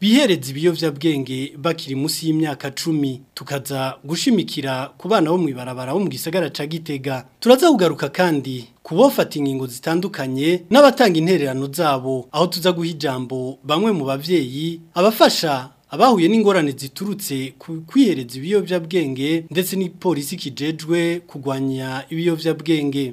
bihereza ibiyobyabwenge bakiri munsi y'imyaka cumi tukaza gushimikira kubana bo mu barabara bo mu gisagara ca gitega turaza kugaruka kandi kubofata ingingo zitandukanye n'abatanga intererano zabo aho tuza guhijambo bamwe mu babyeyi abafasha abahuye n'ingorane ziturutse ku kwihereza ibiyobyabwenge ndetse n'ipolisi kijejwe kugwanya ibiyobyabwenge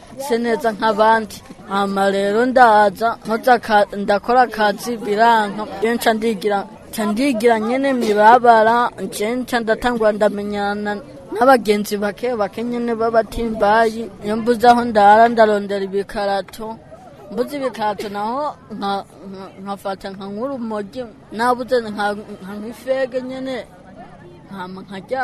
se neza nk'abandi hano rero ndaza ndakora akazi biranka iyo nca ndigira nca ndigira nyine mibabara nca ndatangwa ndamenyana n'abagenzi bake bake nyine b'abatimbayi iyo mbuze aho ndara ndarondera ibikarato mbuze ibikarato naho nkafata nka nk'urumogi nabuze nka nk'ifege nyine nkajya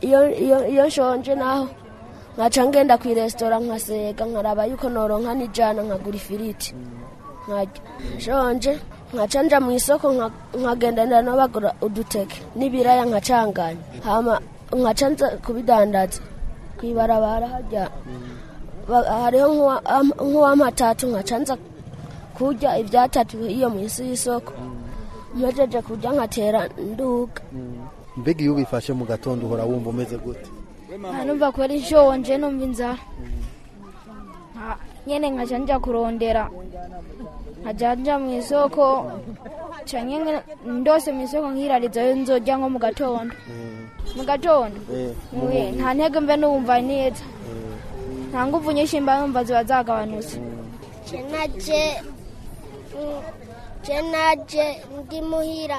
iyo iyo nshonje naho nkaca ngenda ku iresitora nkasega nkaraba yuko noronka nijana nkagura ifiriti nkajya nshonje nkaca nja mu isoko nkagendanira n'abagura uduteke n'ibiraya nkacanganya hama nkaca nza kubidandaza ku ibarabara hajya hariho nk'uwamatatu nkaca nza kurya ibyatatu iyo mu isi y'isoko mpejeje kurya nkatera nduga mbega iyo ubifashe mu gatondo uhora wumva umeze gute anobva kuri shoo njenomvi nzara nyene ngachanja kurondera ngachanja mwisoko chanyenge ndose mwisoko ngiraridzayo nzo jango mugatondo mugatondo mm. mm. ntantege mbe nuwumva neza mm. ntanguvu nyinshi mba numva ziba zagabanutse jenaje jenaje ndi muhira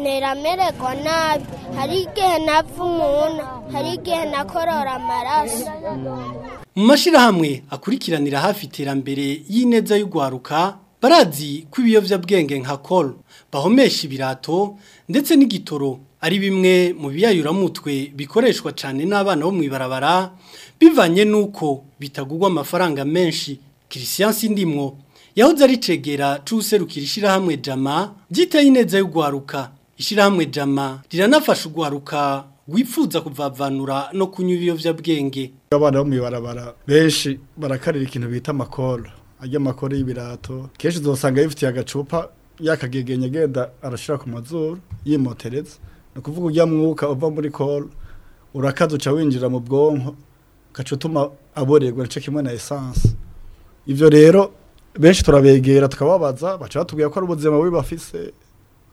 ntera amererwa nabi hari igihe napfa umuntu hari igihe nakorora amaraso mu mashyirahamwe akurikiranira hafi iterambere y'ineza y'urwaruka barazi ko ibiyobyabwenge nka koro bahomesha ibirato ndetse n'igitoro ari bimwe mu biyayuramutwe bikoreshwa cyane n'abana bo mu ibarabara bivanye n'uko bitagugwa amafaranga menshi kirisiyansi ndimwo yahoze aricegera cy'userukira ishyirahamwe jama byiteye ineza yo guharuka ishyirahamwe jama riranafasha uguharuka wifuza kuvavanura no kunywa ibiyobyabwenge abana bo mu ibarabara benshi barakarira ikintu bita amakoro ajya amakoro y'ibirato kenshi uzasanga yifitiye agacupa yakagegenya agenda arashyira ku mazuru yimoteretse ni ukuvuga ujya mwuka uva muri koro urakaza uca winjira mu bwonko ugaca utuma aborerwa nce kimwe na esanse ibyo rero benshi turabegera tukababaza baca batubwira ko ari ubuzima bubi bafise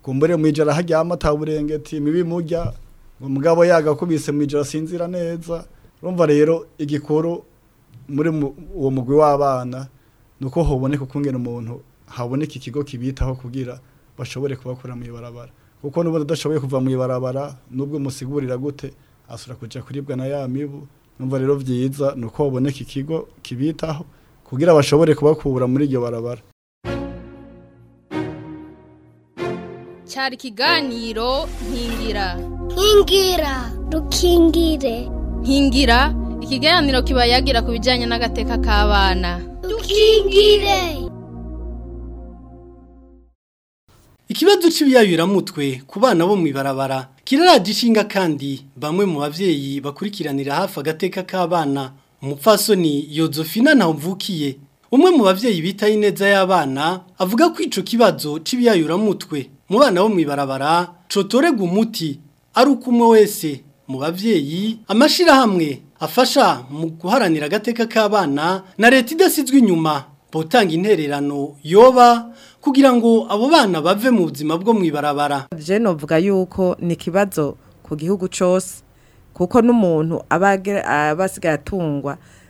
ku kumbure mu ijara hajyamo ataburengeti mibi mujya umugabo yagakubise mu ijara asinzira neza urumva rero igikuru muri uwo mugwi w'abana nuko hoboneka ukungena umuntu haboneka ikigo kibitaho kugira bashobore kubakura mu ibarabara kuko n'ubu udashoboye kuva mu ibarabara n'ubwo musigurira gute asura kujya kuribwa na ya mibu numva rero byiza nuko hoboneka ikigo kibitaho kugira bashobore kubakura muri iryo barabara cyari ikiganiro nkingira nkingira dukingire nkingira ikiganiro kiba yagira ku bijyanye n'agateka k'abana dukingira ikibazo mutwe ku bana bo mu ibarabara kiraraje ishinga kandi bamwe mu babyeyi bakurikiranira hafi agateka k'abana umupfasoni yozofina ntawumvukiye umwe mu babyeyi bitaye ineza y'abana avuga ko icyo kibazo mutwe mu bana bo mu ibarabara cotorega umuti ari uko umwe wese mu babyeyi amashyirahamwe afasha mu guharanira agateka k'abana na leta idasizwe inyuma botanga intererano yoba kugira ngo abo bana bave mu buzima bwo mu ibarabara jene uvuga yuko ni ikibazo ku gihugu cyose kuko n'umuntu aba asigaye atungwa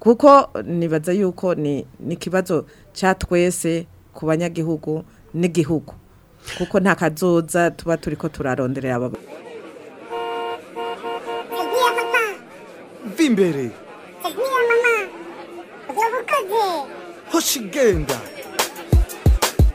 kuko nibaza yuko ni ikibazo cya twese ku banyagihugu n'igihugu kuko nta kazoza tuba turi ko turaronderera ababyeyi imbere iriya mama uzaba ukoze hoshi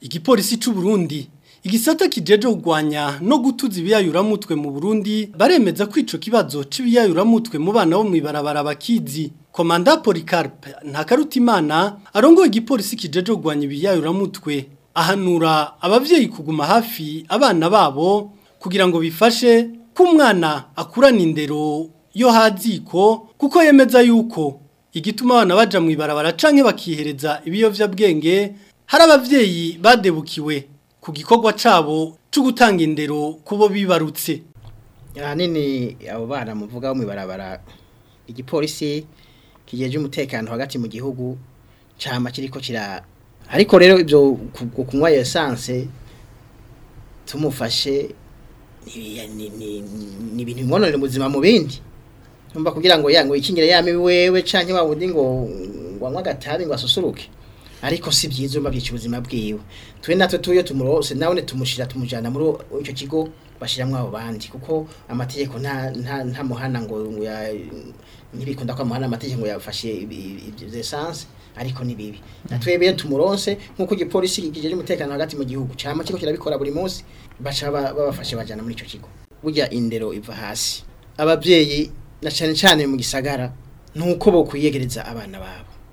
igipolisi cy'u Burundi igisata kijeje kugwanya no gutuza ibiyayuramutwe mu Burundi baremeza kwica ico kibazo c'ibiyayuramutwe mu bana bo mu ibarabara bakizi komanda Polycarpe Ntakarutimana arongo igipolisi kijeje kugwanya ibiyayuramutwe ahanura ababyeyi kuguma hafi abana babo kugira ngo bifashe kumwana akurana indero yo haziko kuko yemeza yuko igituma abana baja mu ibarabara canke bakihereza ibiyovyabwenge hari abavyeyi badebukiwe ku gikorwa cabo cyo gutanga indero kubo bibarutse ahanini abo bana muvuga mu ibarabara igipolisi kigeje umutekano hagati mu gihugu cyama kiriko kira ariko rero ibyo kunywa essence tumufashe ni ibintu bimwononera ubuzima mu bindi numva kugira ngo yango ikingire yami wewe canke wawundi ngo wanywa agatabi ngo asusuruke ariko si byiza umabyicira ubuzima bwiwe twe natwe tuyo tumurose nawe tumushira tumujana muri icyo kigo bashiramwe abo bandi kuko amategeko nta nta muhana ngo ntibikunda ko amuhana amategeko ngo yafashe essence ariko ni bibi natwe bene tumuronse nkuko igipolisi kigejeje umutekano hagati mu gihugu cyama kiko kirabikora buri munsi baca babafashe bajana muri icyo kigo burya indero iva hasi ababyeyi na cyane cyane mu gisagara nuko bokwiyegereza abana babo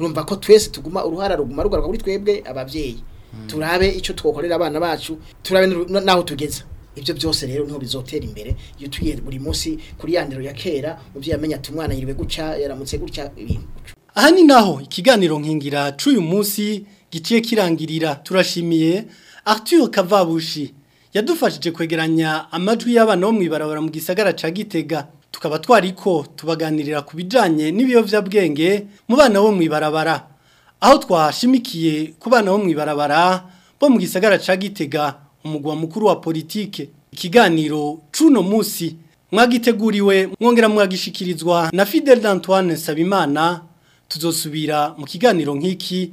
urumva ko twese tuguma uruhara ruguma rugaruka kuri twebwe ababyeyi turabe icyo twokorera abana bacu turabe n'aho tugeza. ibyo byose rero niho bizotera imbere iyo tugiye buri munsi kuri yandiro ya kera umubyeyi amenya ati umwana yiriwe guca yaramutse gutya ibintu aha naho ikiganiro nkingira cy'uyu munsi giciye kirangirira turashimiye Arthur Kavabushi yadufashije kwegeranya amajwi y'abana bo mu ibarabara mu gisagara ca Gitega tukaba twariko tubaganirira ku bijanye n'ibiyovyabwenge mu bana bo mu ibarabara aho twashimikiye kubana bana mu ibarabara bo mu gisagara ca gitega umugwa mukuru wa politike ikiganiro cuno Musi, mwagiteguriwe mwongera mwagishikirizwa na Fidel Antoine Sabimana tuzosubira mu kiganiro nk'iki